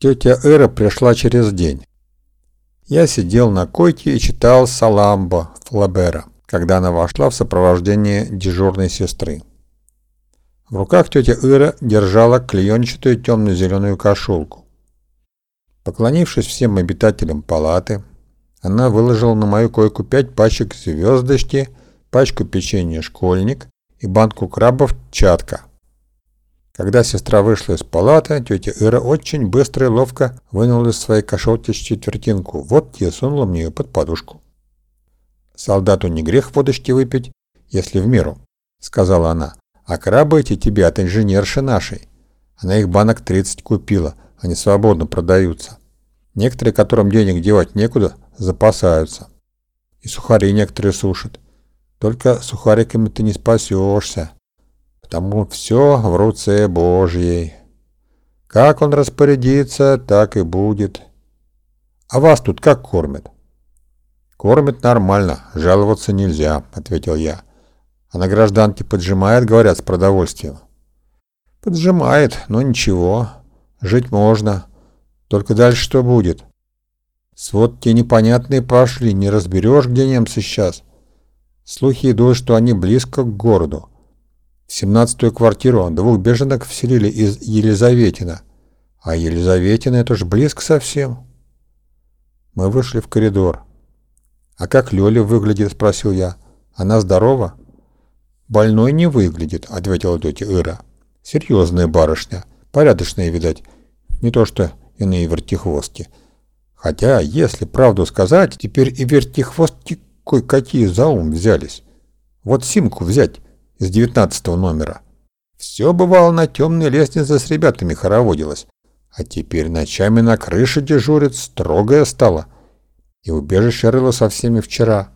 Тетя Эра пришла через день. Я сидел на койке и читал «Саламбо» Флабера, когда она вошла в сопровождении дежурной сестры. В руках тетя Ира держала клеенчатую темно-зеленую кошелку. Поклонившись всем обитателям палаты, она выложила на мою койку пять пачек звездочки, пачку печенья «Школьник» и банку крабов «Чатка». Когда сестра вышла из палаты, тетя Ира очень быстро и ловко вынула из своей кошелки четвертинку. Вот я сунула мне ее под подушку. «Солдату не грех водочки выпить, если в меру», — сказала она. «А крабы эти тебе от инженерши нашей. Она их банок 30 купила, они свободно продаются. Некоторые, которым денег девать некуда, запасаются. И сухари некоторые сушат. Только сухариками ты не спасешься потому все в руце Божьей. Как он распорядится, так и будет. А вас тут как кормят? Кормят нормально, жаловаться нельзя, ответил я. А на гражданке поджимает, говорят, с продовольствием. Поджимает, но ничего, жить можно. Только дальше что будет? Свод те непонятные пошли, не разберешь, где немцы сейчас. Слухи идут, что они близко к городу. Семнадцатую квартиру двух беженок вселили из Елизаветина. А Елизаветина это ж близко совсем. Мы вышли в коридор. «А как Лёля выглядит?» – спросил я. «Она здорова?» «Больной не выглядит», – ответила тетя Ира. «Серьезная барышня. Порядочная, видать. Не то что иные вертихвостки. Хотя, если правду сказать, теперь и вертихвостки кое-какие за ум взялись. Вот Симку взять» из девятнадцатого номера. Все бывало на темной лестнице с ребятами хороводилось, а теперь ночами на крыше дежурит, строгая стала. И убежище рыло со всеми вчера.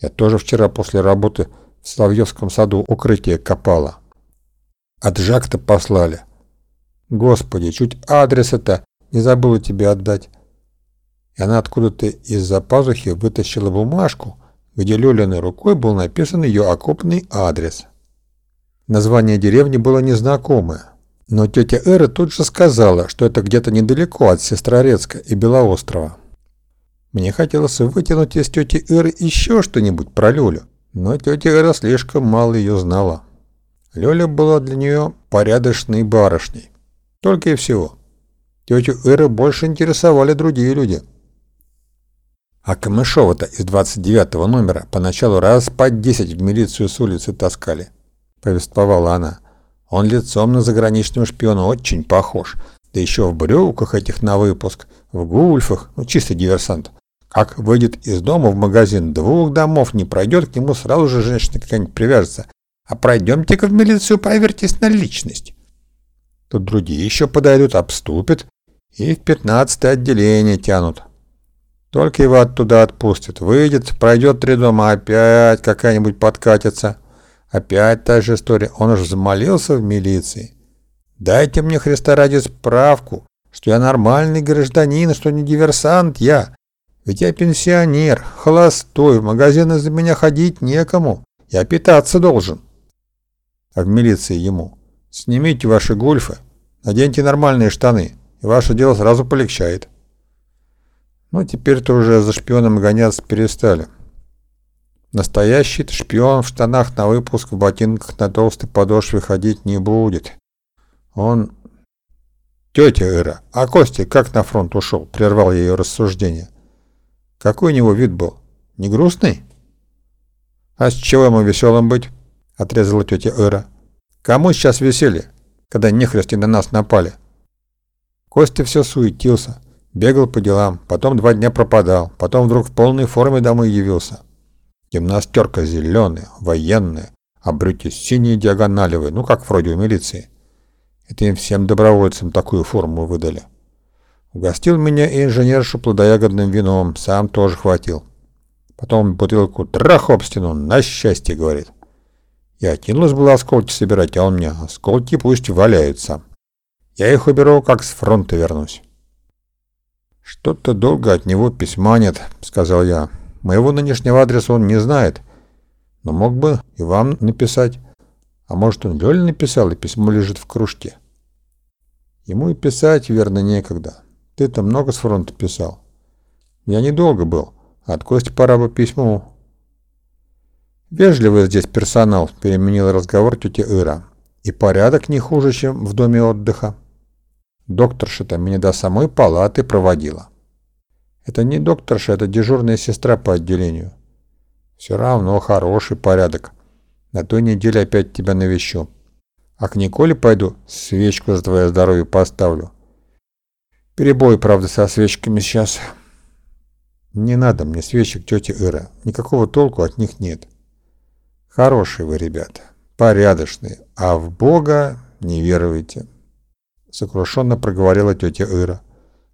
Я тоже вчера после работы в Соловьевском саду укрытие копала. От Жак-то послали. Господи, чуть адреса-то не забыла тебе отдать. И она откуда-то из-за пазухи вытащила бумажку, где Лёлиной рукой был написан ее окопный адрес. Название деревни было незнакомое, но тетя Эра тут же сказала, что это где-то недалеко от Сестрорецка и Белоострова. Мне хотелось вытянуть из тети Эры еще что-нибудь про Лёлю, но тетя Эра слишком мало ее знала. Лёля была для нее порядочной барышней. Только и всего. Тетю Эры больше интересовали другие люди – а Камышова-то из 29 номера поначалу раз по 10 в милицию с улицы таскали, повествовала она. Он лицом на заграничного шпиона очень похож, да еще в брюках этих на выпуск, в гульфах, ну чистый диверсант. Как выйдет из дома в магазин, двух домов не пройдет, к нему сразу же женщина какая-нибудь привяжется. А пройдемте-ка в милицию, проверьтесь на личность. Тут другие еще подойдут, обступят и в пятнадцатое отделение тянут. Только его оттуда отпустят. Выйдет, пройдет три дома, опять какая-нибудь подкатится. Опять та же история. Он уж взмолился в милиции. Дайте мне, Христа ради, справку, что я нормальный гражданин, что не диверсант я. Ведь я пенсионер, холостой, в магазин из-за меня ходить некому. Я питаться должен. А в милиции ему. Снимите ваши гульфы, наденьте нормальные штаны, и ваше дело сразу полегчает. Но теперь-то уже за шпионом гоняться перестали. Настоящий шпион в штанах на выпуск, в ботинках на толстой подошве ходить не будет. Он... Тетя Ира, а Костя как на фронт ушел? Прервал ее рассуждение. Какой у него вид был? Не грустный? А с чего ему веселым быть? Отрезала тетя Ира. Кому сейчас веселье, когда нехрести на нас напали? Костя все суетился. Бегал по делам, потом два дня пропадал, потом вдруг в полной форме домой явился. Гимнастерка зеленая, военная, а брюки синие диагоналевые, ну как вроде у милиции. Это им всем добровольцам такую форму выдали. Угостил меня и инженершу плодоягодным вином, сам тоже хватил. Потом бутылку трах об стену, на счастье, говорит. Я кинулась было осколки собирать, а он мне, осколки пусть валяются. Я их уберу, как с фронта вернусь. «Что-то долго от него письма нет», — сказал я. «Моего нынешнего адреса он не знает, но мог бы и вам написать. А может, он Лёле написал, и письмо лежит в кружке?» Ему и писать, верно, некогда. Ты-то много с фронта писал. Я недолго был. От Кости пора бы письму. Вежливый здесь персонал, переменил разговор тетя Ира. И порядок не хуже, чем в доме отдыха. Докторша-то меня до самой палаты проводила. Это не докторша, это дежурная сестра по отделению. Все равно хороший порядок. На той неделе опять тебя навещу. А к Николе пойду, свечку за твое здоровье поставлю. Перебой, правда, со свечками сейчас. Не надо мне свечек тетя Ира. Никакого толку от них нет. Хорошие вы ребята, порядочные, а в Бога не веруете. Сокрушенно проговорила тетя Ира.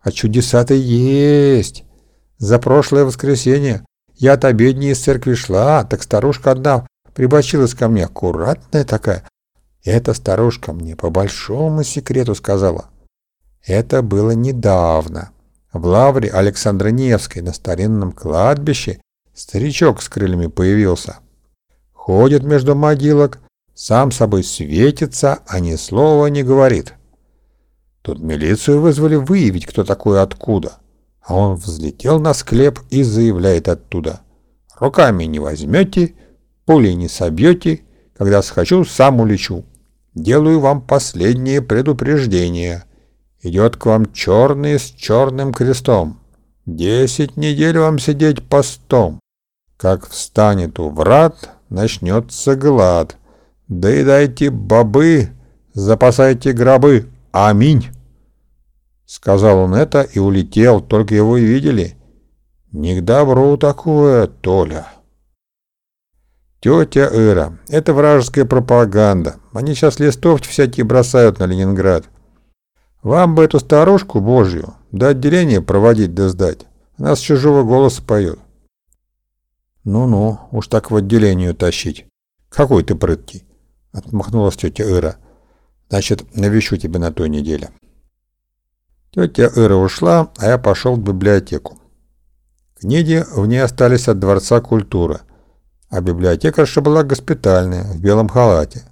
А чудеса-то есть. За прошлое воскресенье я от обедни из церкви шла, так старушка одна прибочилась ко мне, аккуратная такая. Эта старушка мне по большому секрету сказала. Это было недавно. В лавре Александры Невской на старинном кладбище старичок с крыльями появился. Ходит между могилок, сам собой светится, а ни слова не говорит. Тут милицию вызвали выявить, кто такой откуда. А он взлетел на склеп и заявляет оттуда. Руками не возьмете, пулей не собьете, когда схочу, сам улечу. Делаю вам последнее предупреждение. Идет к вам черный с черным крестом. Десять недель вам сидеть постом. Как встанет у врат, начнется глад. Доедайте бобы, запасайте гробы. Аминь. Сказал он это и улетел, только его и видели. Не к добру такое, Толя. Тетя Ира, это вражеская пропаганда. Они сейчас листовки всякие бросают на Ленинград. Вам бы эту старушку божью до отделения проводить да сдать. Она с чужого голоса поет. Ну-ну, уж так в отделению тащить. Какой ты прыткий. Отмахнулась тетя Ира. Значит, навещу тебя на той неделе. Тетя Ира ушла, а я пошел в библиотеку. Книги в ней остались от Дворца культуры, а библиотекарша была госпитальная, в белом халате.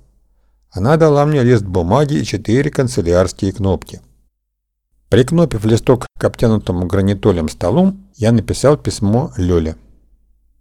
Она дала мне лист бумаги и четыре канцелярские кнопки. Прикнопив листок к обтянутому гранитолем столу, я написал письмо Лёле.